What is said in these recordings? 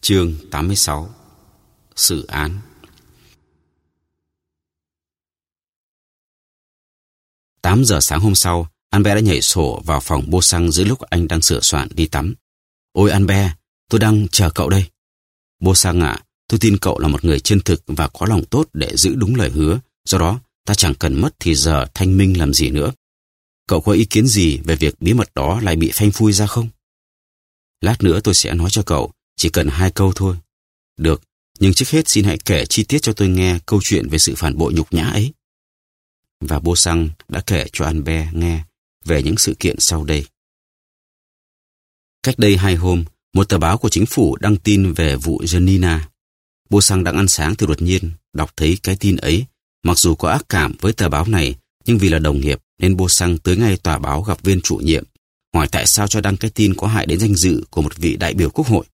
Chương 86 Sự án Tám giờ sáng hôm sau, An Be đã nhảy sổ vào phòng bô xăng giữa lúc anh đang sửa soạn đi tắm. Ôi An Be, tôi đang chờ cậu đây. Bô xăng ạ, tôi tin cậu là một người chân thực và có lòng tốt để giữ đúng lời hứa. Do đó, ta chẳng cần mất thì giờ thanh minh làm gì nữa. Cậu có ý kiến gì về việc bí mật đó lại bị phanh phui ra không? Lát nữa tôi sẽ nói cho cậu, chỉ cần hai câu thôi. Được, nhưng trước hết xin hãy kể chi tiết cho tôi nghe câu chuyện về sự phản bội nhục nhã ấy. Và bô xăng đã kể cho Albert nghe về những sự kiện sau đây. Cách đây hai hôm, một tờ báo của chính phủ đăng tin về vụ Janina. Bô xăng đang ăn sáng thì đột nhiên đọc thấy cái tin ấy. Mặc dù có ác cảm với tờ báo này, nhưng vì là đồng nghiệp nên bô xăng tới ngay tòa báo gặp viên chủ nhiệm, hỏi tại sao cho đăng cái tin có hại đến danh dự của một vị đại biểu quốc hội.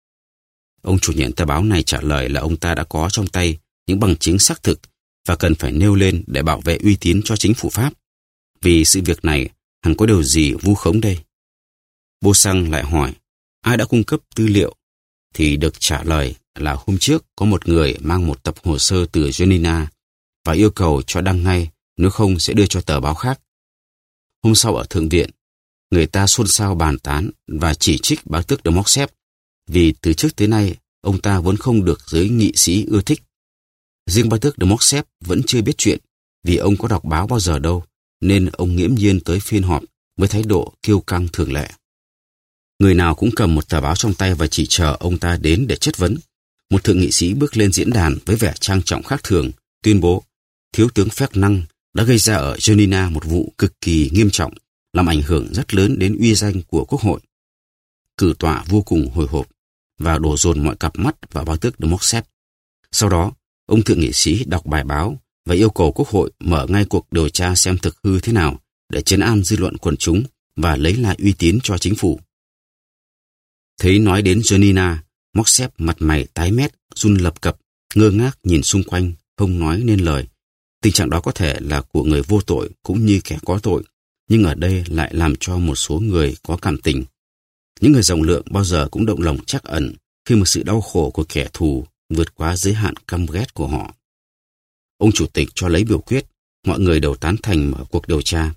Ông chủ nhiệm tờ báo này trả lời là ông ta đã có trong tay những bằng chứng xác thực và cần phải nêu lên để bảo vệ uy tín cho chính phủ Pháp. Vì sự việc này, hẳn có điều gì vu khống đây? Bô Sang lại hỏi, ai đã cung cấp tư liệu? Thì được trả lời là hôm trước có một người mang một tập hồ sơ từ Genina và yêu cầu cho đăng ngay, nếu không sẽ đưa cho tờ báo khác. Hôm sau ở Thượng viện, người ta xôn xao bàn tán và chỉ trích báo tước de vì từ trước tới nay ông ta vẫn không được giới nghị sĩ ưa thích. Riêng ba tước de Morcerf vẫn chưa biết chuyện vì ông có đọc báo bao giờ đâu nên ông nghiễm nhiên tới phiên họp với thái độ kiêu căng thường lệ. Người nào cũng cầm một tờ báo trong tay và chỉ chờ ông ta đến để chất vấn. Một thượng nghị sĩ bước lên diễn đàn với vẻ trang trọng khác thường, tuyên bố thiếu tướng Phép Năng đã gây ra ở Genina một vụ cực kỳ nghiêm trọng, làm ảnh hưởng rất lớn đến uy danh của Quốc hội. Cử tọa vô cùng hồi hộp và đổ dồn mọi cặp mắt vào báo tước de Sau đó, ông thượng nghị sĩ đọc bài báo và yêu cầu Quốc hội mở ngay cuộc điều tra xem thực hư thế nào để chấn an dư luận quần chúng và lấy lại uy tín cho chính phủ. Thấy nói đến Janina, Morcerf mặt mày tái mét, run lập cập, ngơ ngác nhìn xung quanh, không nói nên lời. Tình trạng đó có thể là của người vô tội cũng như kẻ có tội, nhưng ở đây lại làm cho một số người có cảm tình. Những người rộng lượng bao giờ cũng động lòng chắc ẩn khi một sự đau khổ của kẻ thù vượt quá giới hạn căm ghét của họ. Ông chủ tịch cho lấy biểu quyết, mọi người đều tán thành mở cuộc điều tra.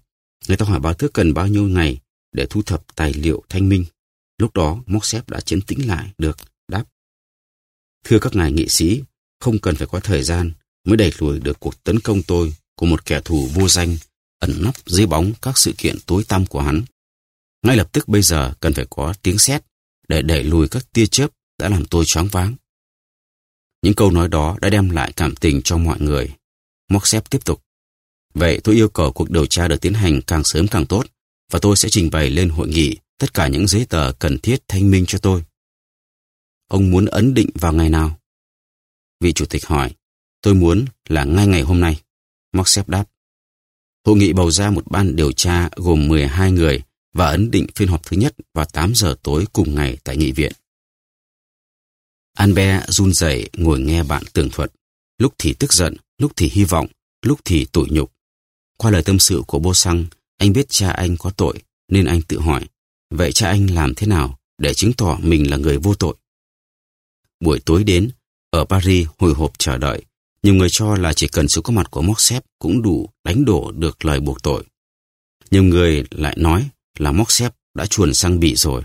Người ta hỏi báo thức cần bao nhiêu ngày để thu thập tài liệu thanh minh. Lúc đó, Móc Xếp đã chấn tĩnh lại được, đáp. Thưa các ngài nghị sĩ, không cần phải có thời gian mới đẩy lùi được cuộc tấn công tôi của một kẻ thù vô danh ẩn nấp dưới bóng các sự kiện tối tăm của hắn. Ngay lập tức bây giờ cần phải có tiếng sét để đẩy lùi các tia chớp đã làm tôi choáng váng. Những câu nói đó đã đem lại cảm tình cho mọi người. Móc xếp tiếp tục. Vậy tôi yêu cầu cuộc điều tra được tiến hành càng sớm càng tốt và tôi sẽ trình bày lên hội nghị tất cả những giấy tờ cần thiết thanh minh cho tôi. Ông muốn ấn định vào ngày nào? Vị chủ tịch hỏi. Tôi muốn là ngay ngày hôm nay. Móc xếp đáp. Hội nghị bầu ra một ban điều tra gồm 12 người và ấn định phiên họp thứ nhất vào 8 giờ tối cùng ngày tại nghị viện. Anbe run rẩy ngồi nghe bạn tường thuật, lúc thì tức giận, lúc thì hy vọng, lúc thì tủi nhục. Qua lời tâm sự của bô xăng, anh biết cha anh có tội, nên anh tự hỏi, vậy cha anh làm thế nào để chứng tỏ mình là người vô tội? Buổi tối đến, ở Paris hồi hộp chờ đợi, nhiều người cho là chỉ cần sự có mặt của Morcerf cũng đủ đánh đổ được lời buộc tội. Nhiều người lại nói là Morcerf đã chuồn sang bị rồi.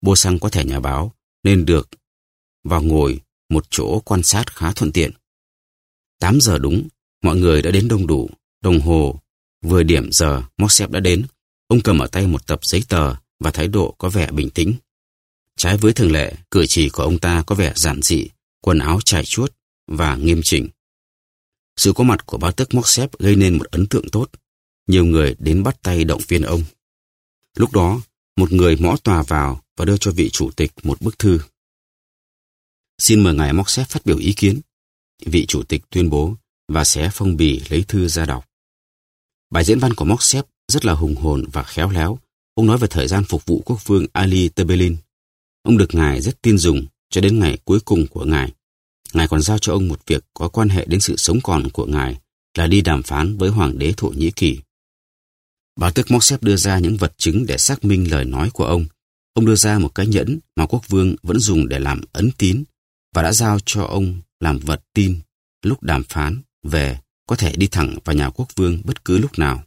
Bô sang có thể nhà báo, nên được vào ngồi một chỗ quan sát khá thuận tiện. 8 giờ đúng, mọi người đã đến đông đủ, đồng hồ. Vừa điểm giờ, Morcerf đã đến. Ông cầm ở tay một tập giấy tờ và thái độ có vẻ bình tĩnh. Trái với thường lệ, cử chỉ của ông ta có vẻ giản dị, quần áo trải chuốt và nghiêm chỉnh. Sự có mặt của bá tước Morcerf gây nên một ấn tượng tốt. Nhiều người đến bắt tay động viên ông. Lúc đó, một người mõ tòa vào và đưa cho vị chủ tịch một bức thư. Xin mời ngài Morcerf phát biểu ý kiến. Vị chủ tịch tuyên bố và xé phong bì lấy thư ra đọc. Bài diễn văn của Morcerf rất là hùng hồn và khéo léo. Ông nói về thời gian phục vụ quốc vương Ali Tebelin. Ông được ngài rất tin dùng cho đến ngày cuối cùng của ngài. Ngài còn giao cho ông một việc có quan hệ đến sự sống còn của ngài là đi đàm phán với hoàng đế Thổ Nhĩ Kỳ. Bà tước xếp đưa ra những vật chứng để xác minh lời nói của ông. Ông đưa ra một cái nhẫn mà quốc vương vẫn dùng để làm ấn tín và đã giao cho ông làm vật tin lúc đàm phán về có thể đi thẳng vào nhà quốc vương bất cứ lúc nào.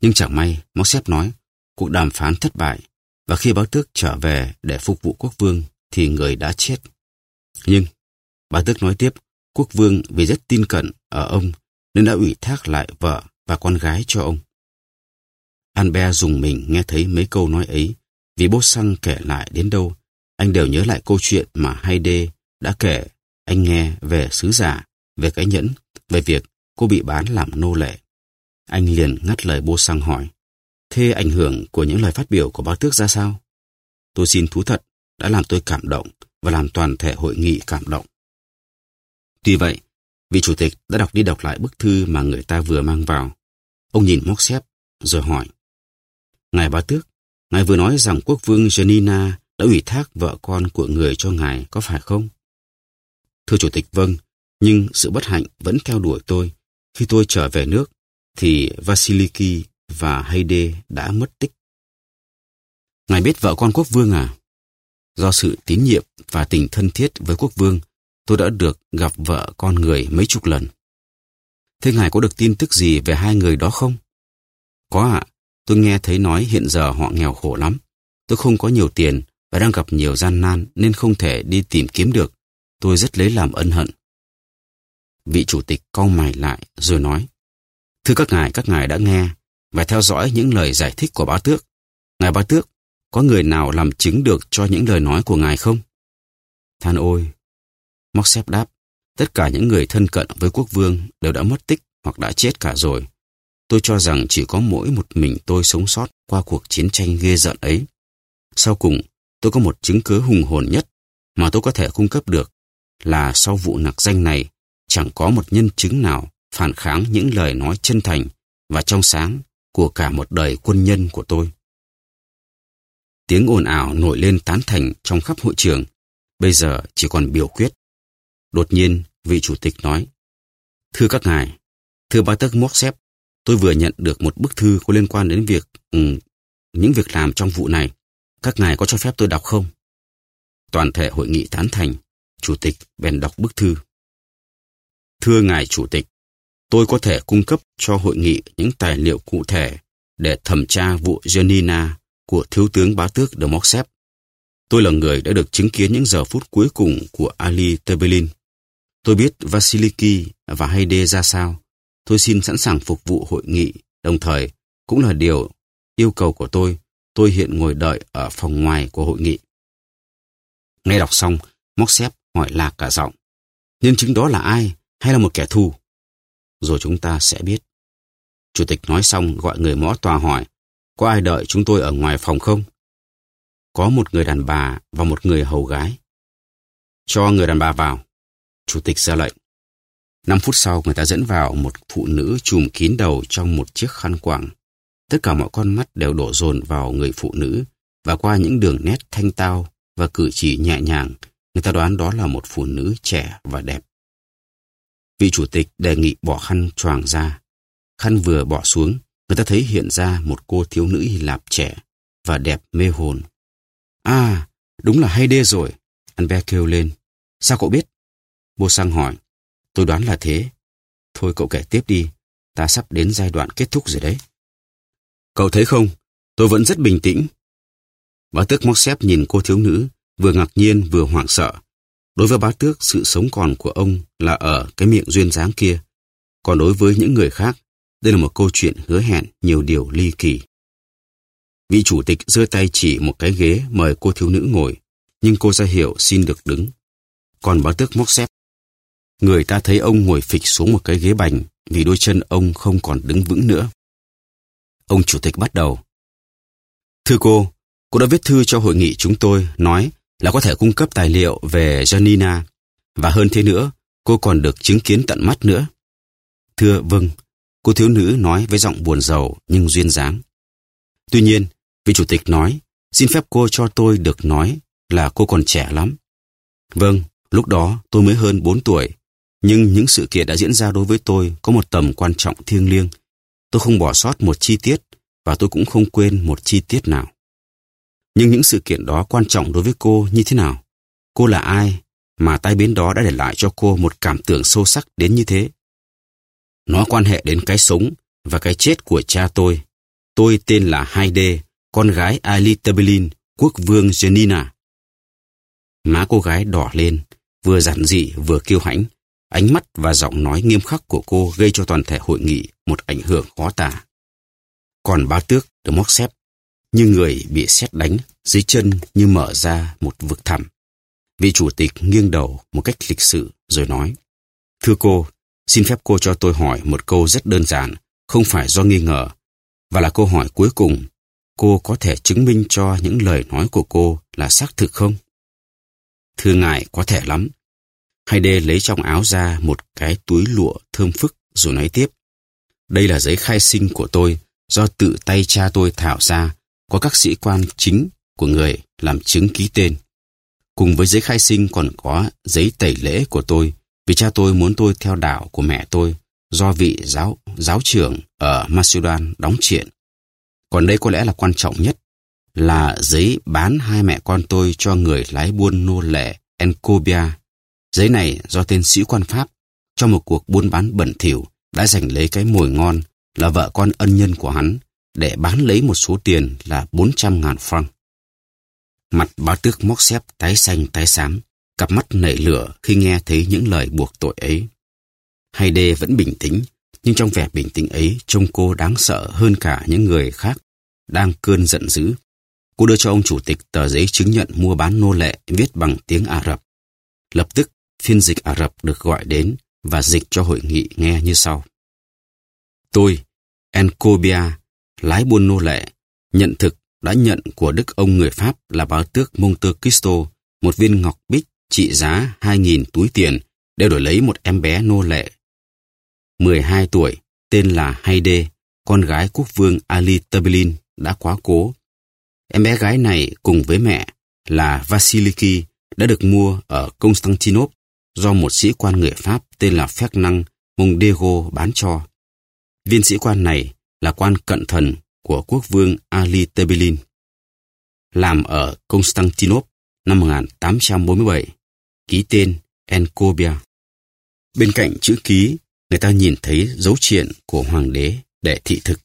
Nhưng chẳng may, Mossep nói, cuộc đàm phán thất bại và khi báo tước trở về để phục vụ quốc vương thì người đã chết. Nhưng, báo tước nói tiếp, quốc vương vì rất tin cận ở ông nên đã ủy thác lại vợ và con gái cho ông. Albert dùng mình nghe thấy mấy câu nói ấy, vì bố xăng kể lại đến đâu, anh đều nhớ lại câu chuyện mà Hayde đã kể anh nghe về sứ giả, về cái nhẫn, về việc cô bị bán làm nô lệ. Anh liền ngắt lời bố xăng hỏi, thế ảnh hưởng của những lời phát biểu của bác tước ra sao? Tôi xin thú thật, đã làm tôi cảm động và làm toàn thể hội nghị cảm động. Tuy vậy, vị chủ tịch đã đọc đi đọc lại bức thư mà người ta vừa mang vào. Ông nhìn móc xếp, rồi hỏi. Ngài bá tước, ngài vừa nói rằng quốc vương Janina đã ủy thác vợ con của người cho ngài, có phải không? Thưa chủ tịch vâng, nhưng sự bất hạnh vẫn theo đuổi tôi. Khi tôi trở về nước, thì Vasiliki và Hayde đã mất tích. Ngài biết vợ con quốc vương à? Do sự tín nhiệm và tình thân thiết với quốc vương, tôi đã được gặp vợ con người mấy chục lần. Thế ngài có được tin tức gì về hai người đó không? Có ạ, tôi nghe thấy nói hiện giờ họ nghèo khổ lắm. Tôi không có nhiều tiền và đang gặp nhiều gian nan nên không thể đi tìm kiếm được. Tôi rất lấy làm ân hận. Vị chủ tịch cau mày lại rồi nói, Thưa các ngài, các ngài đã nghe và theo dõi những lời giải thích của bá tước. Ngài bá tước, có người nào làm chứng được cho những lời nói của ngài không? Than ôi, Móc xếp đáp, tất cả những người thân cận với quốc vương đều đã mất tích hoặc đã chết cả rồi. Tôi cho rằng chỉ có mỗi một mình tôi sống sót qua cuộc chiến tranh ghê giận ấy. Sau cùng, tôi có một chứng cứ hùng hồn nhất mà tôi có thể cung cấp được là sau vụ nặc danh này chẳng có một nhân chứng nào phản kháng những lời nói chân thành và trong sáng của cả một đời quân nhân của tôi. Tiếng ồn ào nổi lên tán thành trong khắp hội trường, bây giờ chỉ còn biểu quyết. Đột nhiên, vị chủ tịch nói, Thưa các ngài, thưa bá tước móc xếp, tôi vừa nhận được một bức thư có liên quan đến việc um, những việc làm trong vụ này. Các ngài có cho phép tôi đọc không? Toàn thể hội nghị tán thành, chủ tịch bèn đọc bức thư. Thưa ngài chủ tịch, tôi có thể cung cấp cho hội nghị những tài liệu cụ thể để thẩm tra vụ Janina của thiếu tướng bá tước de Morcep. Tôi là người đã được chứng kiến những giờ phút cuối cùng của Ali Tebelin. Tôi biết Vasiliki và Hayde ra sao. Tôi xin sẵn sàng phục vụ hội nghị, đồng thời cũng là điều yêu cầu của tôi. Tôi hiện ngồi đợi ở phòng ngoài của hội nghị. Nghe đọc xong, móc xếp hỏi lạc cả giọng. Nhân chứng đó là ai hay là một kẻ thù? Rồi chúng ta sẽ biết. Chủ tịch nói xong gọi người mõ tòa hỏi, có ai đợi chúng tôi ở ngoài phòng không? Có một người đàn bà và một người hầu gái. Cho người đàn bà vào. Chủ tịch ra lệnh. Năm phút sau người ta dẫn vào một phụ nữ chùm kín đầu trong một chiếc khăn quàng. Tất cả mọi con mắt đều đổ dồn vào người phụ nữ và qua những đường nét thanh tao và cử chỉ nhẹ nhàng, người ta đoán đó là một phụ nữ trẻ và đẹp. Vị chủ tịch đề nghị bỏ khăn choàng ra. Khăn vừa bỏ xuống, người ta thấy hiện ra một cô thiếu nữ Hy Lạp trẻ và đẹp mê hồn. À, đúng là hay đê rồi. Albert kêu lên. Sao cậu biết? Bô sang hỏi. Tôi đoán là thế. Thôi cậu kể tiếp đi. Ta sắp đến giai đoạn kết thúc rồi đấy. Cậu thấy không? Tôi vẫn rất bình tĩnh. Bá tước móc xếp nhìn cô thiếu nữ, vừa ngạc nhiên vừa hoảng sợ. Đối với bá tước, sự sống còn của ông là ở cái miệng duyên dáng kia. Còn đối với những người khác, đây là một câu chuyện hứa hẹn nhiều điều ly kỳ. Vị chủ tịch giơ tay chỉ một cái ghế mời cô thiếu nữ ngồi, nhưng cô ra hiệu xin được đứng. Còn bá tước móc xếp. Người ta thấy ông ngồi phịch xuống một cái ghế bành vì đôi chân ông không còn đứng vững nữa. Ông chủ tịch bắt đầu. Thưa cô, cô đã viết thư cho hội nghị chúng tôi nói là có thể cung cấp tài liệu về Janina. Và hơn thế nữa, cô còn được chứng kiến tận mắt nữa. Thưa vâng, cô thiếu nữ nói với giọng buồn rầu nhưng duyên dáng. Tuy nhiên, vị chủ tịch nói, xin phép cô cho tôi được nói là cô còn trẻ lắm. Vâng, lúc đó tôi mới hơn 4 tuổi, nhưng những sự kiện đã diễn ra đối với tôi có một tầm quan trọng thiêng liêng. Tôi không bỏ sót một chi tiết và tôi cũng không quên một chi tiết nào. Nhưng những sự kiện đó quan trọng đối với cô như thế nào? Cô là ai? mà tai biến đó đã để lại cho cô một cảm tưởng sâu sắc đến như thế. Nó quan hệ đến cái sống và cái chết của cha tôi. Tôi tên là Haide, con gái Ali Tabelin, quốc vương Janina. Má cô gái đỏ lên, vừa giản dị vừa kiêu hãnh. Ánh mắt và giọng nói nghiêm khắc của cô gây cho toàn thể hội nghị một ảnh hưởng khó tả. Còn ba tước được móc xếp, như người bị xét đánh, dưới chân như mở ra một vực thẳm. Vị chủ tịch nghiêng đầu một cách lịch sự rồi nói, Thưa cô, xin phép cô cho tôi hỏi một câu rất đơn giản, không phải do nghi ngờ, và là câu hỏi cuối cùng, cô có thể chứng minh cho những lời nói của cô là xác thực không? Thưa ngài, có thể lắm. Haide lấy trong áo ra một cái túi lụa thơm phức rồi nói tiếp. Đây là giấy khai sinh của tôi do tự tay cha tôi thảo ra, có các sĩ quan chính của người làm chứng ký tên. Cùng với giấy khai sinh còn có giấy tẩy lễ của tôi vì cha tôi muốn tôi theo đạo của mẹ tôi do vị giáo giáo trưởng ở Macedon đóng chuyện. Còn đây có lẽ là quan trọng nhất là giấy bán hai mẹ con tôi cho người lái buôn nô lệ Encobia. Giấy này do tên sĩ quan Pháp trong một cuộc buôn bán bẩn thỉu đã giành lấy cái mồi ngon là vợ con ân nhân của hắn để bán lấy một số tiền là 400 ngàn franc. Mặt bá tước móc xếp tái xanh tái xám, cặp mắt nảy lửa khi nghe thấy những lời buộc tội ấy. hay đê vẫn bình tĩnh, nhưng trong vẻ bình tĩnh ấy trông cô đáng sợ hơn cả những người khác đang cơn giận dữ. Cô đưa cho ông chủ tịch tờ giấy chứng nhận mua bán nô lệ viết bằng tiếng Ả Rập. Lập tức, phiên dịch Ả Rập được gọi đến và dịch cho hội nghị nghe như sau. Tôi, Encobia, lái buôn nô lệ, nhận thực đã nhận của đức ông người Pháp là báo tước Monte Cristo một viên ngọc bích trị giá 2.000 túi tiền để đổi lấy một em bé nô lệ. 12 tuổi, tên là Haide, con gái quốc vương Ali Tabilin đã quá cố. Em bé gái này cùng với mẹ là Vasiliki đã được mua ở Constantinople do một sĩ quan người Pháp tên là Fernand Diego bán cho. Viên sĩ quan này là quan cận thần của quốc vương Ali Tebelin. Làm ở Constantinople năm 1847, ký tên Encobia. Bên cạnh chữ ký, người ta nhìn thấy dấu triện của hoàng đế để thị thực.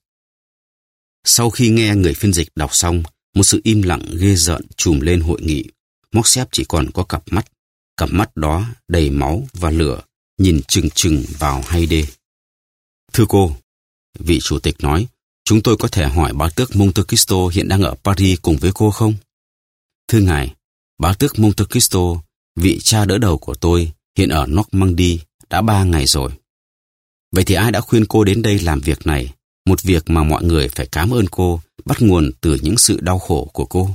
Sau khi nghe người phiên dịch đọc xong, một sự im lặng ghê rợn trùm lên hội nghị. Móc xếp chỉ còn có cặp mắt. Cặp mắt đó đầy máu và lửa, nhìn chừng chừng vào hay đê. Thưa cô, vị chủ tịch nói, chúng tôi có thể hỏi bá tước Monte Cristo hiện đang ở Paris cùng với cô không? Thưa ngài, bá tước Monte Cristo, vị cha đỡ đầu của tôi, hiện ở Normandy đã ba ngày rồi. Vậy thì ai đã khuyên cô đến đây làm việc này? Một việc mà mọi người phải cảm ơn cô, bắt nguồn từ những sự đau khổ của cô.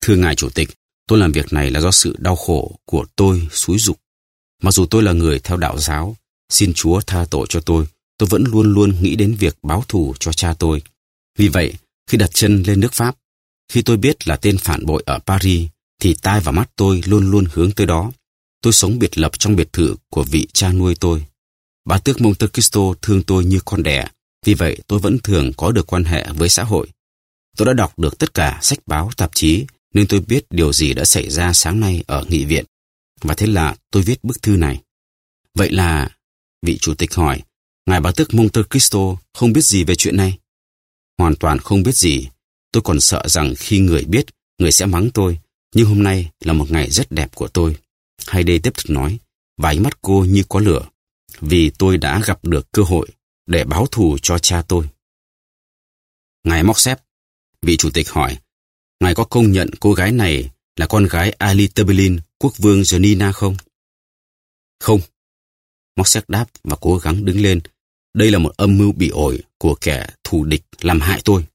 Thưa ngài chủ tịch, tôi làm việc này là do sự đau khổ của tôi xúi dục. Mặc dù tôi là người theo đạo giáo, xin Chúa tha tội cho tôi, tôi vẫn luôn luôn nghĩ đến việc báo thù cho cha tôi. Vì vậy, khi đặt chân lên nước Pháp, khi tôi biết là tên phản bội ở Paris, thì tai và mắt tôi luôn luôn hướng tới đó. Tôi sống biệt lập trong biệt thự của vị cha nuôi tôi. Bà tước Monte Cristo thương tôi như con đẻ, vì vậy tôi vẫn thường có được quan hệ với xã hội. Tôi đã đọc được tất cả sách báo, tạp chí, nên tôi biết điều gì đã xảy ra sáng nay ở nghị viện. Và thế là tôi viết bức thư này. Vậy là, vị chủ tịch hỏi, Ngài Bá tước Monte Cristo không biết gì về chuyện này? Hoàn toàn không biết gì. Tôi còn sợ rằng khi người biết, người sẽ mắng tôi. Nhưng hôm nay là một ngày rất đẹp của tôi. Hay đây tiếp tục nói, và ánh mắt cô như có lửa. Vì tôi đã gặp được cơ hội để báo thù cho cha tôi. Ngài móc xếp, vị chủ tịch hỏi, Ngài có công nhận cô gái này là con gái Ali Tebelin, quốc vương Janina không? Không. Móc đáp và cố gắng đứng lên. Đây là một âm mưu bị ổi của kẻ thù địch làm hại tôi.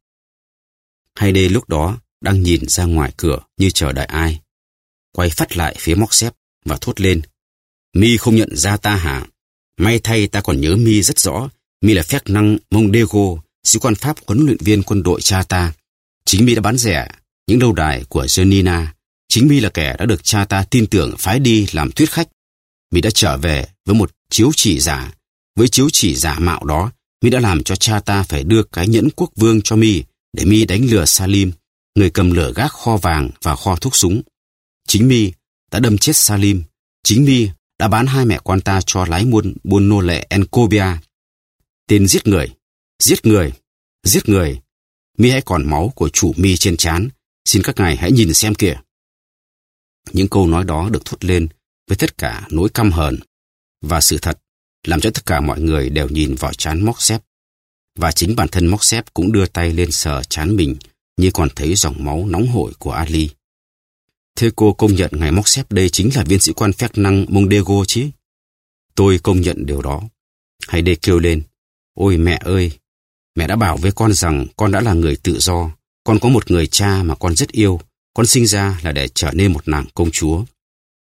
Hayde lúc đó đang nhìn ra ngoài cửa như chờ đợi ai. Quay phát lại phía móc xếp và thốt lên. Mi không nhận ra ta hả? May thay ta còn nhớ Mi rất rõ Mi là phép năng Mondego, sĩ quan Pháp huấn luyện viên quân đội cha ta. Chính Mi đã bán rẻ những lâu đài của Janina. Chính Mi là kẻ đã được cha ta tin tưởng phái đi làm thuyết khách. Mi đã trở về với một chiếu chỉ giả. Với chiếu chỉ giả mạo đó, Mi đã làm cho cha ta phải đưa cái nhẫn quốc vương cho Mi để Mi đánh lừa Salim, người cầm lửa gác kho vàng và kho thuốc súng. Chính Mi đã đâm chết Salim. Chính Mi đã bán hai mẹ con ta cho lái muôn buôn nô lệ Encobia. Tên giết người, giết người, giết người. Mi hãy còn máu của chủ Mi trên trán. Xin các ngài hãy nhìn xem kìa. Những câu nói đó được thốt lên với tất cả nỗi căm hờn và sự thật làm cho tất cả mọi người đều nhìn vào chán móc xếp. Và chính bản thân móc xếp cũng đưa tay lên sờ chán mình như còn thấy dòng máu nóng hổi của Ali. Thế cô công nhận ngài móc xếp đây chính là viên sĩ quan phép năng Mondego chứ? Tôi công nhận điều đó. Hay đê kêu lên, ôi mẹ ơi, mẹ đã bảo với con rằng con đã là người tự do, con có một người cha mà con rất yêu, con sinh ra là để trở nên một nàng công chúa.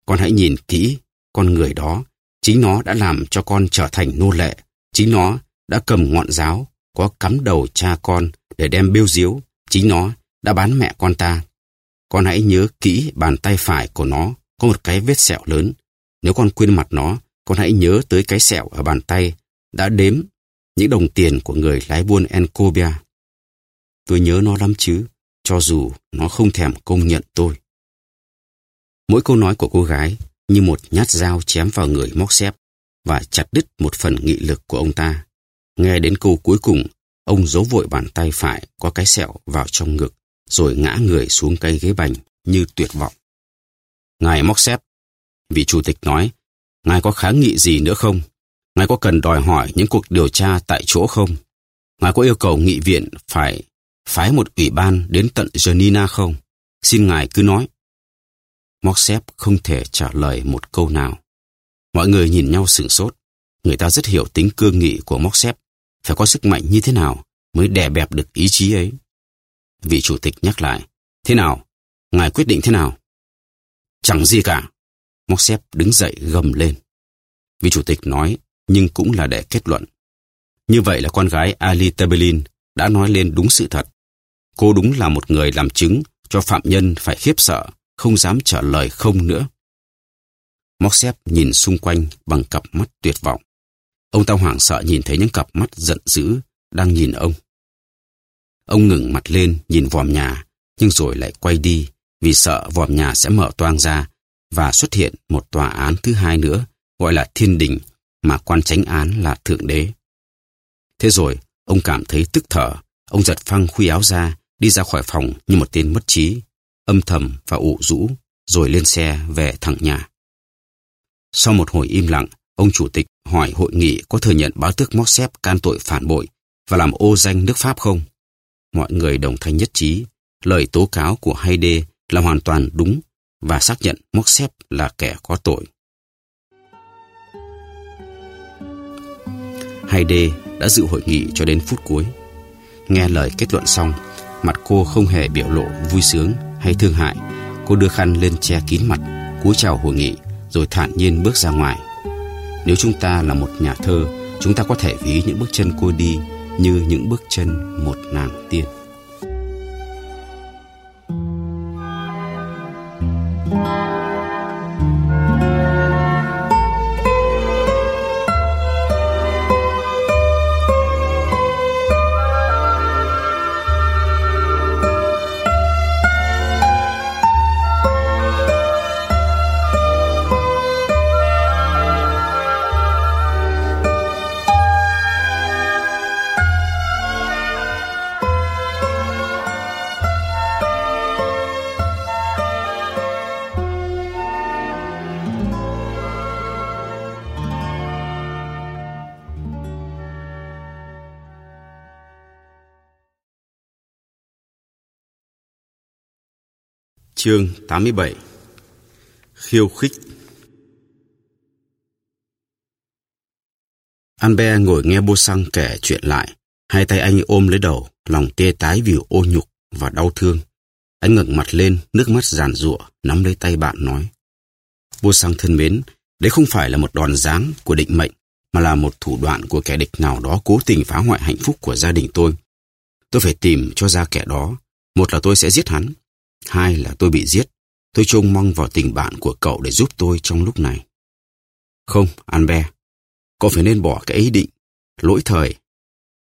Con hãy nhìn kỹ, con người đó, chính nó đã làm cho con trở thành nô lệ, chính nó đã cầm ngọn giáo, có cắm đầu cha con để đem bêu diếu, chính nó đã bán mẹ con ta. Con hãy nhớ kỹ bàn tay phải của nó có một cái vết sẹo lớn. Nếu con quên mặt nó, con hãy nhớ tới cái sẹo ở bàn tay đã đếm những đồng tiền của người lái buôn Encobia. Tôi nhớ nó lắm chứ, cho dù nó không thèm công nhận tôi. Mỗi câu nói của cô gái như một nhát dao chém vào người móc xếp và chặt đứt một phần nghị lực của ông ta. Nghe đến câu cuối cùng, ông giấu vội bàn tay phải có cái sẹo vào trong ngực, rồi ngã người xuống cây ghế bành như tuyệt vọng. Ngài móc xếp, vị chủ tịch nói, ngài có kháng nghị gì nữa không? Ngài có cần đòi hỏi những cuộc điều tra tại chỗ không? Ngài có yêu cầu nghị viện phải phái một ủy ban đến tận Genina không? Xin ngài cứ nói. Morsep không thể trả lời một câu nào. Mọi người nhìn nhau sửng sốt. Người ta rất hiểu tính cương nghị của Morsep. Phải có sức mạnh như thế nào mới đè bẹp được ý chí ấy. Vị chủ tịch nhắc lại. Thế nào? Ngài quyết định thế nào? Chẳng gì cả. Morsep đứng dậy gầm lên. Vị chủ tịch nói, nhưng cũng là để kết luận. Như vậy là con gái Ali Tabelin đã nói lên đúng sự thật. Cô đúng là một người làm chứng cho phạm nhân phải khiếp sợ, không dám trả lời không nữa. Moxep nhìn xung quanh bằng cặp mắt tuyệt vọng. Ông ta hoảng sợ nhìn thấy những cặp mắt giận dữ đang nhìn ông. Ông ngừng mặt lên nhìn vòm nhà, nhưng rồi lại quay đi vì sợ vòm nhà sẽ mở toang ra và xuất hiện một tòa án thứ hai nữa gọi là thiên đình mà quan tránh án là thượng đế. Thế rồi, ông cảm thấy tức thở, ông giật phăng khuy áo ra, đi ra khỏi phòng như một tên mất trí, âm thầm và ụ rũ, rồi lên xe về thẳng nhà. Sau một hồi im lặng, ông chủ tịch hỏi hội nghị có thừa nhận báo tước Mossep can tội phản bội và làm ô danh nước Pháp không? Mọi người đồng thanh nhất trí, lời tố cáo của Hayde là hoàn toàn đúng và xác nhận Mossep là kẻ có tội. Hayde đã dự hội nghị cho đến phút cuối. Nghe lời kết luận xong, mặt cô không hề biểu lộ vui sướng hay thương hại. Cô đưa khăn lên che kín mặt, cúi chào hội nghị, rồi thản nhiên bước ra ngoài. Nếu chúng ta là một nhà thơ, chúng ta có thể ví những bước chân cô đi như những bước chân một nàng tiên. Chương 87 Khiêu khích Albert ngồi nghe bô xăng kể chuyện lại. Hai tay anh ôm lấy đầu, lòng tê tái vì ô nhục và đau thương. Anh ngẩng mặt lên, nước mắt giàn giụa, nắm lấy tay bạn nói. Bô xăng thân mến, đấy không phải là một đòn giáng của định mệnh, mà là một thủ đoạn của kẻ địch nào đó cố tình phá hoại hạnh phúc của gia đình tôi. Tôi phải tìm cho ra kẻ đó. Một là tôi sẽ giết hắn, Hai là tôi bị giết. Tôi trông mong vào tình bạn của cậu để giúp tôi trong lúc này. Không, Albert. Cậu phải nên bỏ cái ý định, lỗi thời.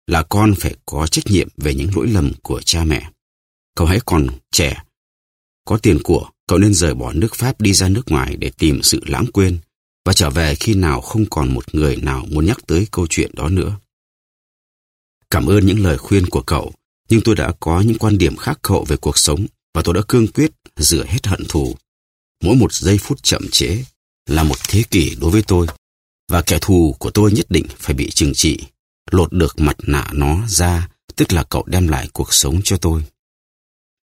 Là con phải có trách nhiệm về những lỗi lầm của cha mẹ. Cậu hãy còn trẻ. có tiền của, cậu nên rời bỏ nước Pháp đi ra nước ngoài để tìm sự lãng quên và trở về khi nào không còn một người nào muốn nhắc tới câu chuyện đó nữa. Cảm ơn những lời khuyên của cậu, nhưng tôi đã có những quan điểm khác cậu về cuộc sống và tôi đã cương quyết rửa hết hận thù. Mỗi một giây phút chậm trễ là một thế kỷ đối với tôi và kẻ thù của tôi nhất định phải bị trừng trị, lột được mặt nạ nó ra, tức là cậu đem lại cuộc sống cho tôi.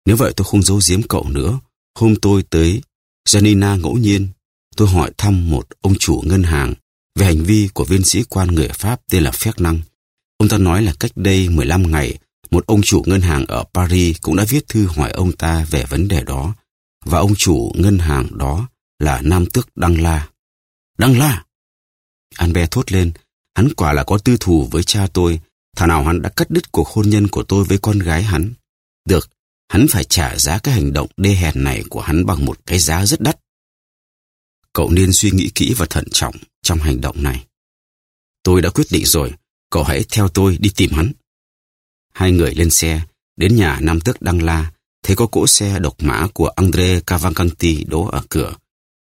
Nếu vậy tôi không giấu giếm cậu nữa. Hôm tôi tới Janina ngẫu nhiên, tôi hỏi thăm một ông chủ ngân hàng về hành vi của viên sĩ quan người Pháp tên là Phép Năng. Ông ta nói là cách đây 15 ngày, một ông chủ ngân hàng ở Paris cũng đã viết thư hỏi ông ta về vấn đề đó. Và ông chủ ngân hàng đó là Nam Tước Đăng La. Đăng La! An Be thốt lên, hắn quả là có tư thù với cha tôi, thà nào hắn đã cắt đứt cuộc hôn nhân của tôi với con gái hắn. Được, hắn phải trả giá cái hành động đê hèn này của hắn bằng một cái giá rất đắt. Cậu nên suy nghĩ kỹ và thận trọng trong hành động này. Tôi đã quyết định rồi, cậu hãy theo tôi đi tìm hắn. Hai người lên xe, đến nhà Nam Tước Đăng La, thấy có cỗ xe độc mã của Andre Cavalcanti đỗ ở cửa.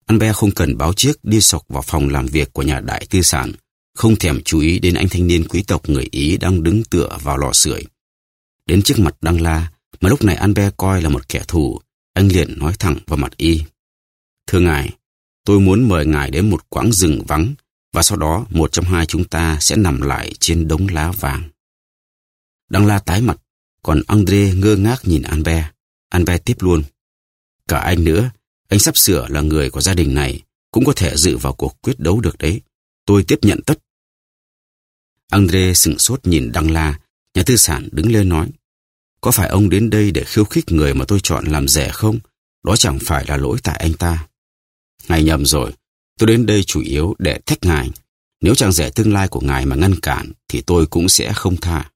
Albert không cần báo chiếc đi sọc vào phòng làm việc của nhà đại tư sản, không thèm chú ý đến anh thanh niên quý tộc người Ý đang đứng tựa vào lò sưởi. Đến trước mặt Đăng La, mà lúc này Albert coi là một kẻ thù, anh liền nói thẳng vào mặt y. Thưa ngài, tôi muốn mời ngài đến một quãng rừng vắng, và sau đó một trong hai chúng ta sẽ nằm lại trên đống lá vàng. Đăng La tái mặt, còn Andre ngơ ngác nhìn Albert. Albert tiếp luôn. Cả anh nữa, anh sắp sửa là người của gia đình này, cũng có thể dự vào cuộc quyết đấu được đấy. Tôi tiếp nhận tất. Andre sửng sốt nhìn Đăng La, nhà tư sản đứng lên nói. Có phải ông đến đây để khiêu khích người mà tôi chọn làm rẻ không? Đó chẳng phải là lỗi tại anh ta. Ngài nhầm rồi, tôi đến đây chủ yếu để thách ngài. Nếu chàng rẻ tương lai của ngài mà ngăn cản, thì tôi cũng sẽ không tha.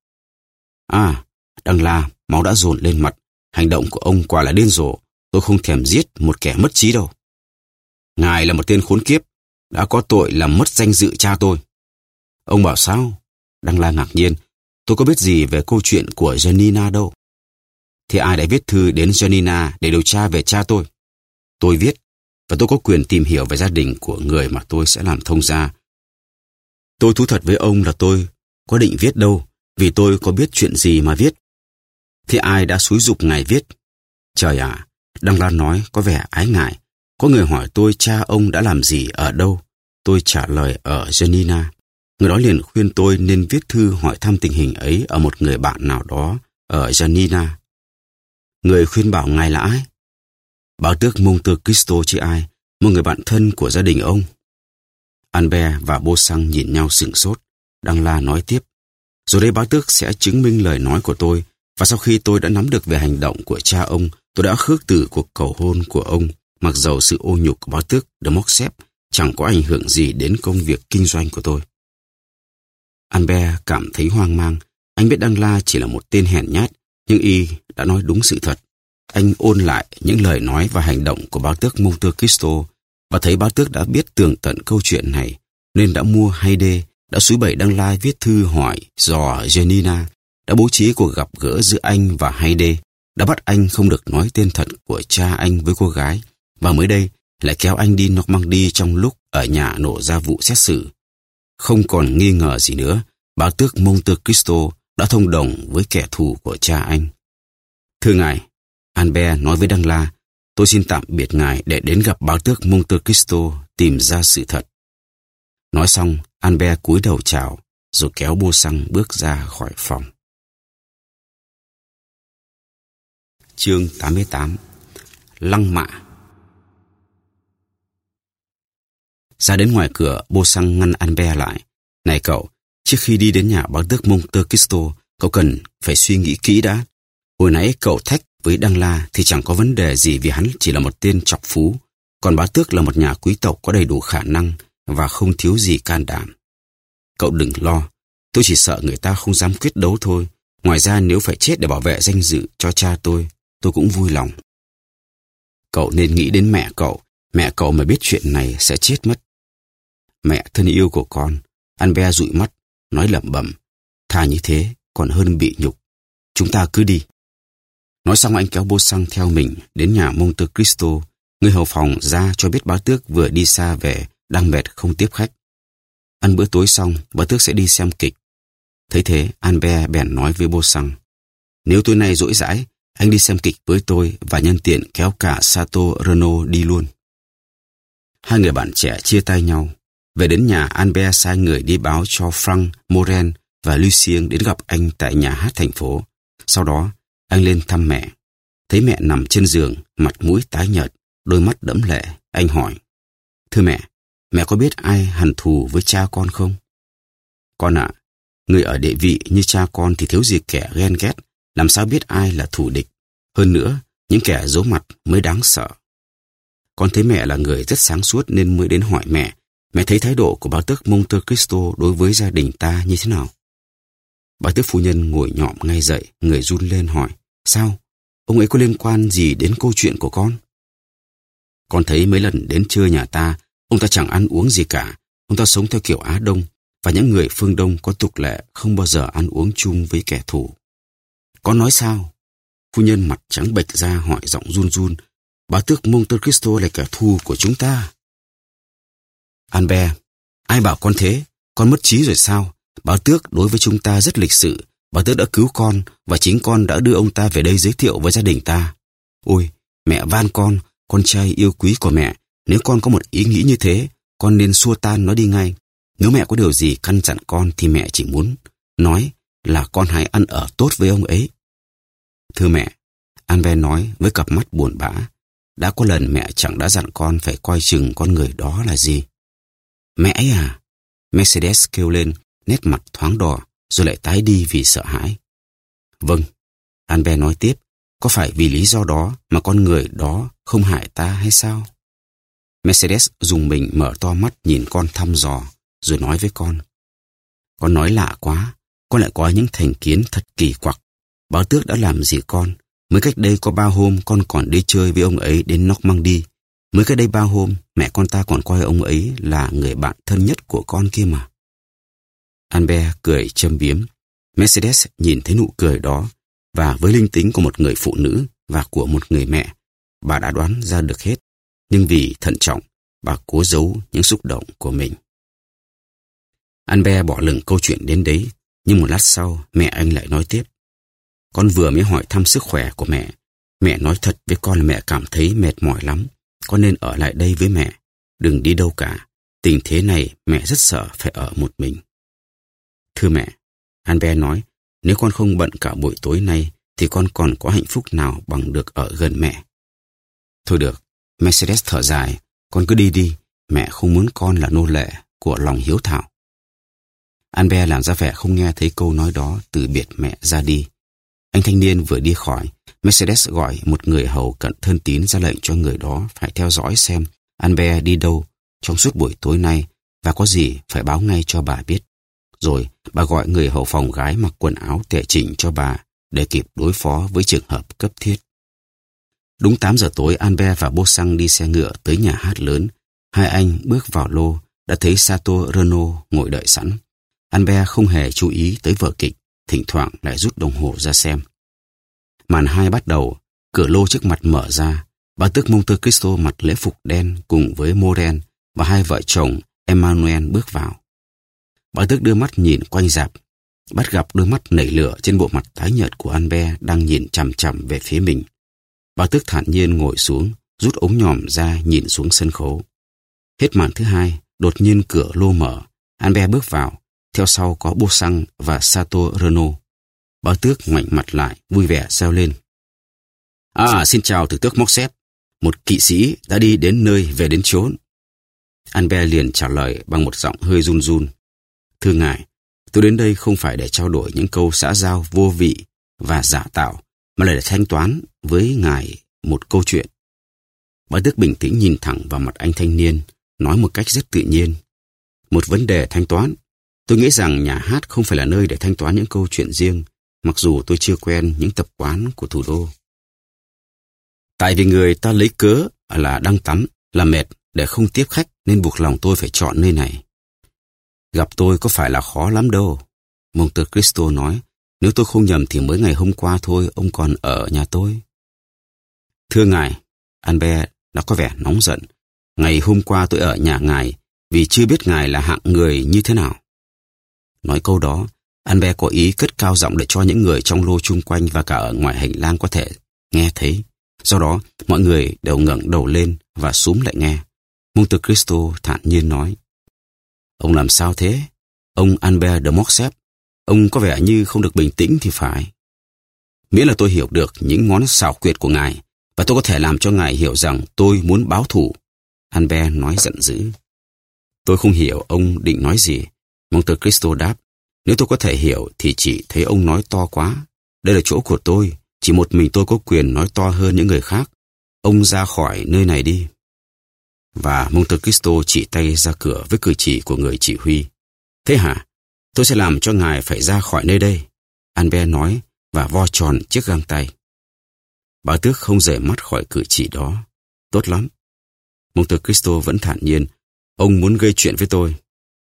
À, Đăng La, máu đã dồn lên mặt. Hành động của ông quả là điên rồ. Tôi không thèm giết một kẻ mất trí đâu. Ngài là một tên khốn kiếp, đã có tội làm mất danh dự cha tôi. Ông bảo sao? Đăng La ngạc nhiên. Tôi có biết gì về câu chuyện của Janina đâu. Thì ai đã viết thư đến Janina để điều tra về cha tôi? Tôi viết, và tôi có quyền tìm hiểu về gia đình của người mà tôi sẽ làm thông gia. Tôi thú thật với ông là tôi có định viết đâu, vì tôi có biết chuyện gì mà viết. Thì ai đã xúi dục ngài viết? Trời ạ, Đăng Lan nói có vẻ ái ngại. Có người hỏi tôi cha ông đã làm gì ở đâu. Tôi trả lời ở Janina. Người đó liền khuyên tôi nên viết thư hỏi thăm tình hình ấy ở một người bạn nào đó ở Janina. Người khuyên bảo ngài là ai? Báo tước Monte Cristo chứ ai, một người bạn thân của gia đình ông. Albert và Bô Sang nhìn nhau sửng sốt. Đăng La nói tiếp. Rồi đây báo tước sẽ chứng minh lời nói của tôi, và sau khi tôi đã nắm được về hành động của cha ông, tôi đã khước từ cuộc cầu hôn của ông, mặc dầu sự ô nhục của báo tước de xếp chẳng có ảnh hưởng gì đến công việc kinh doanh của tôi. Albert cảm thấy hoang mang. Anh biết Đăng La chỉ là một tên hèn nhát, nhưng y đã nói đúng sự thật. Anh ôn lại những lời nói và hành động của báo tước Monte Cristo và thấy báo tước đã biết tường tận câu chuyện này, nên đã mua hay Đạo đã Bảy Đăng lai viết thư hỏi dò Janina, đã bố trí cuộc gặp gỡ giữa anh và Haide, đã bắt anh không được nói tên thật của cha anh với cô gái, và mới đây lại kéo anh đi Normandy trong lúc ở nhà nổ ra vụ xét xử. Không còn nghi ngờ gì nữa, báo tước Monte Cristo đã thông đồng với kẻ thù của cha anh. Thưa ngài, Albert nói với Đăng La, tôi xin tạm biệt ngài để đến gặp báo tước Monte Cristo tìm ra sự thật. Nói xong, Albert cúi đầu chào, rồi kéo bô xăng bước ra khỏi phòng. Chương 88 Lăng mạ Ra đến ngoài cửa, bô xăng ngăn Albert lại. Này cậu, trước khi đi đến nhà báo tước Monte Cristo, cậu cần phải suy nghĩ kỹ đã. Hồi nãy cậu thách với Đăng La thì chẳng có vấn đề gì vì hắn chỉ là một tên chọc phú. Còn bá tước là một nhà quý tộc có đầy đủ khả năng và không thiếu gì can đảm. Cậu đừng lo, tôi chỉ sợ người ta không dám quyết đấu thôi. Ngoài ra nếu phải chết để bảo vệ danh dự cho cha tôi, tôi cũng vui lòng. Cậu nên nghĩ đến mẹ cậu, mẹ cậu mà biết chuyện này sẽ chết mất. Mẹ thân yêu của con, Albert dụi mắt, nói lẩm bẩm, thà như thế còn hơn bị nhục. Chúng ta cứ đi. Nói xong anh kéo bô xăng theo mình đến nhà Monte Cristo. Người hầu phòng ra cho biết báo tước vừa đi xa về, đang mệt không tiếp khách. Ăn bữa tối xong, bà tước sẽ đi xem kịch. Thấy thế, Albert bèn nói với bô xăng. Nếu tối nay rỗi rãi, anh đi xem kịch với tôi và nhân tiện kéo cả Sato Renault đi luôn. Hai người bạn trẻ chia tay nhau. Về đến nhà, Albert sai người đi báo cho Frank, Moren và Lucien đến gặp anh tại nhà hát thành phố. Sau đó, anh lên thăm mẹ. Thấy mẹ nằm trên giường, mặt mũi tái nhợt, đôi mắt đẫm lệ. Anh hỏi, Thưa mẹ, mẹ có biết ai hằn thù với cha con không? Con ạ, người ở địa vị như cha con thì thiếu gì kẻ ghen ghét, làm sao biết ai là thù địch. Hơn nữa, những kẻ giấu mặt mới đáng sợ. Con thấy mẹ là người rất sáng suốt nên mới đến hỏi mẹ. Mẹ thấy thái độ của bà tước Monte Cristo đối với gia đình ta như thế nào? Bà tước phu nhân ngồi nhọm ngay dậy, người run lên hỏi. Sao? Ông ấy có liên quan gì đến câu chuyện của con? Con thấy mấy lần đến chơi nhà ta, ông ta chẳng ăn uống gì cả. Ông ta sống theo kiểu Á Đông, và những người phương Đông có tục lệ không bao giờ ăn uống chung với kẻ thù. Có nói sao? Phu nhân mặt trắng bệch ra hỏi giọng run run. Bà tước Monte Cristo là kẻ thù của chúng ta. Albert, ai bảo con thế? Con mất trí rồi sao? Bà tước đối với chúng ta rất lịch sự. Bà tước đã cứu con và chính con đã đưa ông ta về đây giới thiệu với gia đình ta. Ôi, mẹ van con, con trai yêu quý của mẹ. Nếu con có một ý nghĩ như thế, con nên xua tan nó đi ngay. Nếu mẹ có điều gì căn dặn con thì mẹ chỉ muốn nói là con hãy ăn ở tốt với ông ấy. Thưa mẹ, Anve nói với cặp mắt buồn bã, đã có lần mẹ chẳng đã dặn con phải coi chừng con người đó là gì. Mẹ ấy à? Mercedes kêu lên, nét mặt thoáng đỏ, rồi lại tái đi vì sợ hãi. Vâng, Anve nói tiếp, có phải vì lý do đó mà con người đó không hại ta hay sao? Mercedes dùng mình mở to mắt nhìn con thăm dò, rồi nói với con. Con nói lạ quá, con lại có những thành kiến thật kỳ quặc. Báo tước đã làm gì con? Mới cách đây có ba hôm con còn đi chơi với ông ấy đến Normandy. Mới cách đây ba hôm, mẹ con ta còn coi ông ấy là người bạn thân nhất của con kia mà. Albert cười châm biếm. Mercedes nhìn thấy nụ cười đó và với linh tính của một người phụ nữ và của một người mẹ, bà đã đoán ra được hết. Nhưng vì thận trọng, bà cố giấu những xúc động của mình. Albert bỏ lửng câu chuyện đến đấy, nhưng một lát sau mẹ anh lại nói tiếp. Con vừa mới hỏi thăm sức khỏe của mẹ. Mẹ nói thật với con là mẹ cảm thấy mệt mỏi lắm. Con nên ở lại đây với mẹ. Đừng đi đâu cả. Tình thế này mẹ rất sợ phải ở một mình. Thưa mẹ, Albert nói, nếu con không bận cả buổi tối nay thì con còn có hạnh phúc nào bằng được ở gần mẹ. Thôi được, Mercedes thở dài, con cứ đi đi, mẹ không muốn con là nô lệ của lòng hiếu thảo. Albert làm ra vẻ không nghe thấy câu nói đó từ biệt mẹ ra đi. Anh thanh niên vừa đi khỏi, Mercedes gọi một người hầu cận thân tín ra lệnh cho người đó phải theo dõi xem Albert đi đâu trong suốt buổi tối nay và có gì phải báo ngay cho bà biết. Rồi bà gọi người hầu phòng gái mặc quần áo tệ chỉnh cho bà để kịp đối phó với trường hợp cấp thiết. Đúng 8 giờ tối, Albert và Bô Xăng đi xe ngựa tới nhà hát lớn. Hai anh bước vào lô, đã thấy Sato Renault ngồi đợi sẵn. Albert không hề chú ý tới vở kịch, thỉnh thoảng lại rút đồng hồ ra xem. Màn hai bắt đầu, cửa lô trước mặt mở ra, bà tước Monte Cristo mặc lễ phục đen cùng với Moren và hai vợ chồng Emmanuel bước vào. Bà tước đưa mắt nhìn quanh dạp, bắt gặp đôi mắt nảy lửa trên bộ mặt tái nhợt của Albert đang nhìn chằm chằm về phía mình. Bà tước thản nhiên ngồi xuống, rút ống nhòm ra nhìn xuống sân khấu. Hết màn thứ hai, đột nhiên cửa lô mở, anbe bước vào, theo sau có Bô Xăng và Sato Renault. bà tước ngoảnh mặt lại, vui vẻ reo lên. À, xin chào Thử tước Móc Xếp. Một kỵ sĩ đã đi đến nơi về đến chốn. anbe liền trả lời bằng một giọng hơi run run. Thưa ngài, tôi đến đây không phải để trao đổi những câu xã giao vô vị và giả tạo, mà là thanh toán với ngài một câu chuyện. Bá tước bình tĩnh nhìn thẳng vào mặt anh thanh niên, nói một cách rất tự nhiên. Một vấn đề thanh toán. Tôi nghĩ rằng nhà hát không phải là nơi để thanh toán những câu chuyện riêng, mặc dù tôi chưa quen những tập quán của thủ đô. Tại vì người ta lấy cớ là đang tắm, là mệt để không tiếp khách nên buộc lòng tôi phải chọn nơi này. Gặp tôi có phải là khó lắm đâu. Monte Cristo nói, nếu tôi không nhầm thì mới ngày hôm qua thôi ông còn ở nhà tôi. Thưa ngài, Albert đã có vẻ nóng giận. Ngày hôm qua tôi ở nhà ngài vì chưa biết ngài là hạng người như thế nào. Nói câu đó, Albert có ý cất cao giọng để cho những người trong lô chung quanh và cả ở ngoài hành lang có thể nghe thấy. Do đó, mọi người đều ngẩng đầu lên và súm lại nghe. Monte Cristo thản nhiên nói. Ông làm sao thế? Ông Albert de Morcerf, ông có vẻ như không được bình tĩnh thì phải. Miễn là tôi hiểu được những ngón xảo quyệt của ngài, và tôi có thể làm cho ngài hiểu rằng tôi muốn báo thù. Albert nói giận dữ. Tôi không hiểu ông định nói gì. Monte Cristo đáp. Nếu tôi có thể hiểu thì chỉ thấy ông nói to quá. Đây là chỗ của tôi. Chỉ một mình tôi có quyền nói to hơn những người khác. Ông ra khỏi nơi này đi. Và Monte Cristo chỉ tay ra cửa với cử chỉ của người chỉ huy. Thế hả? Tôi sẽ làm cho ngài phải ra khỏi nơi đây. Albert nói và vo tròn chiếc găng tay. Bà tước không rời mắt khỏi cử chỉ đó. Tốt lắm. Monte Cristo vẫn thản nhiên. Ông muốn gây chuyện với tôi.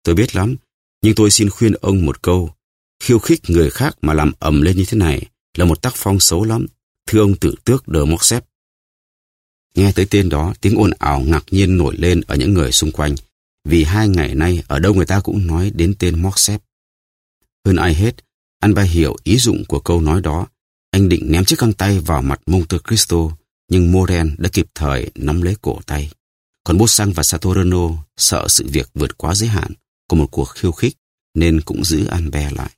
Tôi biết lắm. Nhưng tôi xin khuyên ông một câu. Khiêu khích người khác mà làm ầm lên như thế này là một tác phong xấu lắm. Thưa ông tử tước de Morcerf. Nghe tới tên đó, tiếng ồn ào ngạc nhiên nổi lên ở những người xung quanh, vì hai ngày nay ở đâu người ta cũng nói đến tên Morcerf. Hơn ai hết, anh ba hiểu ý dụng của câu nói đó. Anh định ném chiếc găng tay vào mặt Monte Cristo, nhưng Moren đã kịp thời nắm lấy cổ tay. Còn Bossang và Saturno sợ sự việc vượt quá giới hạn của một cuộc khiêu khích, nên cũng giữ Albert lại.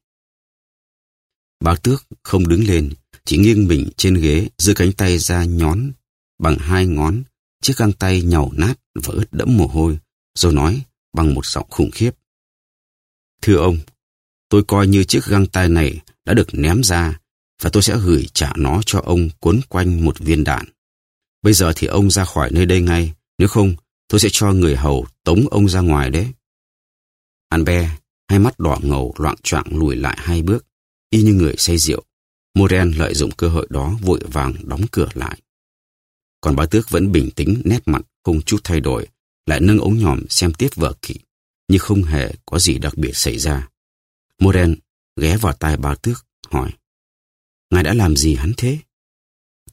Báo tước không đứng lên, chỉ nghiêng mình trên ghế, giơ cánh tay ra nhón bằng hai ngón, chiếc găng tay nhàu nát và ướt đẫm mồ hôi, rồi nói bằng một giọng khủng khiếp. Thưa ông, tôi coi như chiếc găng tay này đã được ném ra và tôi sẽ gửi trả nó cho ông cuốn quanh một viên đạn. Bây giờ thì ông ra khỏi nơi đây ngay, nếu không tôi sẽ cho người hầu tống ông ra ngoài đấy. an be hai mắt đỏ ngầu loạn choạng lùi lại hai bước, y như người say rượu. Moren lợi dụng cơ hội đó vội vàng đóng cửa lại. Còn bá tước vẫn bình tĩnh nét mặt không chút thay đổi, lại nâng ống nhòm xem tiếp vở kỹ, như không hề có gì đặc biệt xảy ra. Moren ghé vào tai bà tước, hỏi. Ngài đã làm gì hắn thế?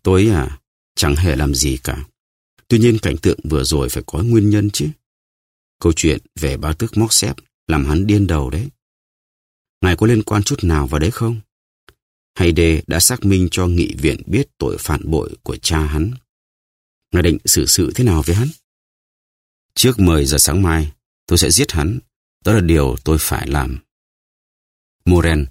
Tôi à, chẳng hề làm gì cả. Tuy nhiên cảnh tượng vừa rồi phải có nguyên nhân chứ. Câu chuyện về bà tước móc xếp làm hắn điên đầu đấy. Ngài có liên quan chút nào vào đấy không? Hay đề đã xác minh cho nghị viện biết tội phản bội của cha hắn. Ngài định xử sự thế nào với hắn? Trước 10 giờ sáng mai, tôi sẽ giết hắn. Đó là điều tôi phải làm. Moren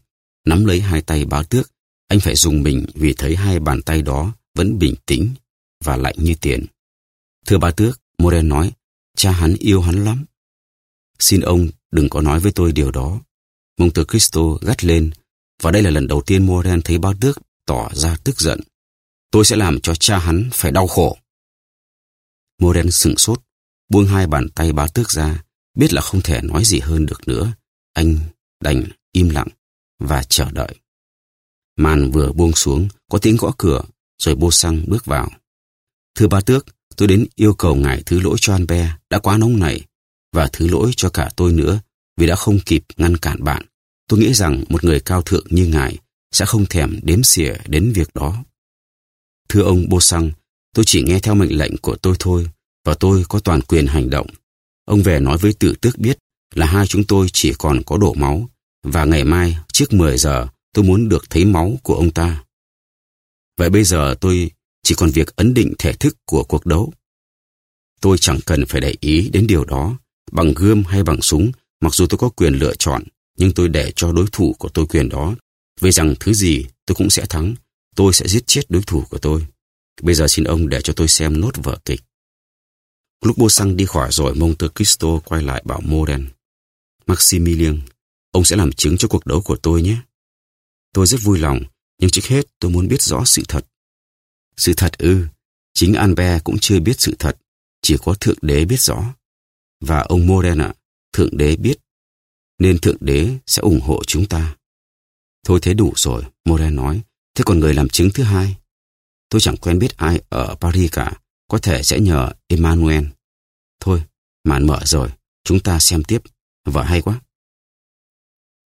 nắm lấy hai tay báo tước. Anh phải dùng mình vì thấy hai bàn tay đó vẫn bình tĩnh và lạnh như tiền. Thưa bá tước, Moren nói, cha hắn yêu hắn lắm. Xin ông đừng có nói với tôi điều đó. Monte Cristo gắt lên, và đây là lần đầu tiên Moren thấy bá tước tỏ ra tức giận. Tôi sẽ làm cho cha hắn phải đau khổ. Moren sửng sốt, buông hai bàn tay bá tước ra, biết là không thể nói gì hơn được nữa. Anh đành im lặng và chờ đợi. Màn vừa buông xuống, có tiếng gõ cửa, rồi bô xăng bước vào. Thưa ba tước, tôi đến yêu cầu ngài thứ lỗi cho anh Be đã quá nóng nảy và thứ lỗi cho cả tôi nữa vì đã không kịp ngăn cản bạn. Tôi nghĩ rằng một người cao thượng như ngài sẽ không thèm đếm xỉa đến việc đó. Thưa ông Bô Xăng, tôi chỉ nghe theo mệnh lệnh của tôi thôi và tôi có toàn quyền hành động. Ông về nói với tự tước biết là hai chúng tôi chỉ còn có đổ máu và ngày mai trước 10 giờ tôi muốn được thấy máu của ông ta. Vậy bây giờ tôi chỉ còn việc ấn định thể thức của cuộc đấu. Tôi chẳng cần phải để ý đến điều đó, bằng gươm hay bằng súng, mặc dù tôi có quyền lựa chọn, nhưng tôi để cho đối thủ của tôi quyền đó. Vì rằng thứ gì tôi cũng sẽ thắng, tôi sẽ giết chết đối thủ của tôi. Bây giờ xin ông để cho tôi xem nốt vở kịch. Lúc bô xăng đi khỏi rồi, Monte Cristo quay lại bảo Moren. Maximilian, ông sẽ làm chứng cho cuộc đấu của tôi nhé. Tôi rất vui lòng, nhưng trước hết tôi muốn biết rõ sự thật. Sự thật ư, chính Albert cũng chưa biết sự thật, chỉ có Thượng Đế biết rõ. Và ông Moren ạ, Thượng Đế biết, nên Thượng Đế sẽ ủng hộ chúng ta. Thôi thế đủ rồi, Moren nói. Thế còn người làm chứng thứ hai? Tôi chẳng quen biết ai ở Paris cả, có thể sẽ nhờ Emmanuel. Thôi, màn mở rồi, chúng ta xem tiếp. Vợ hay quá.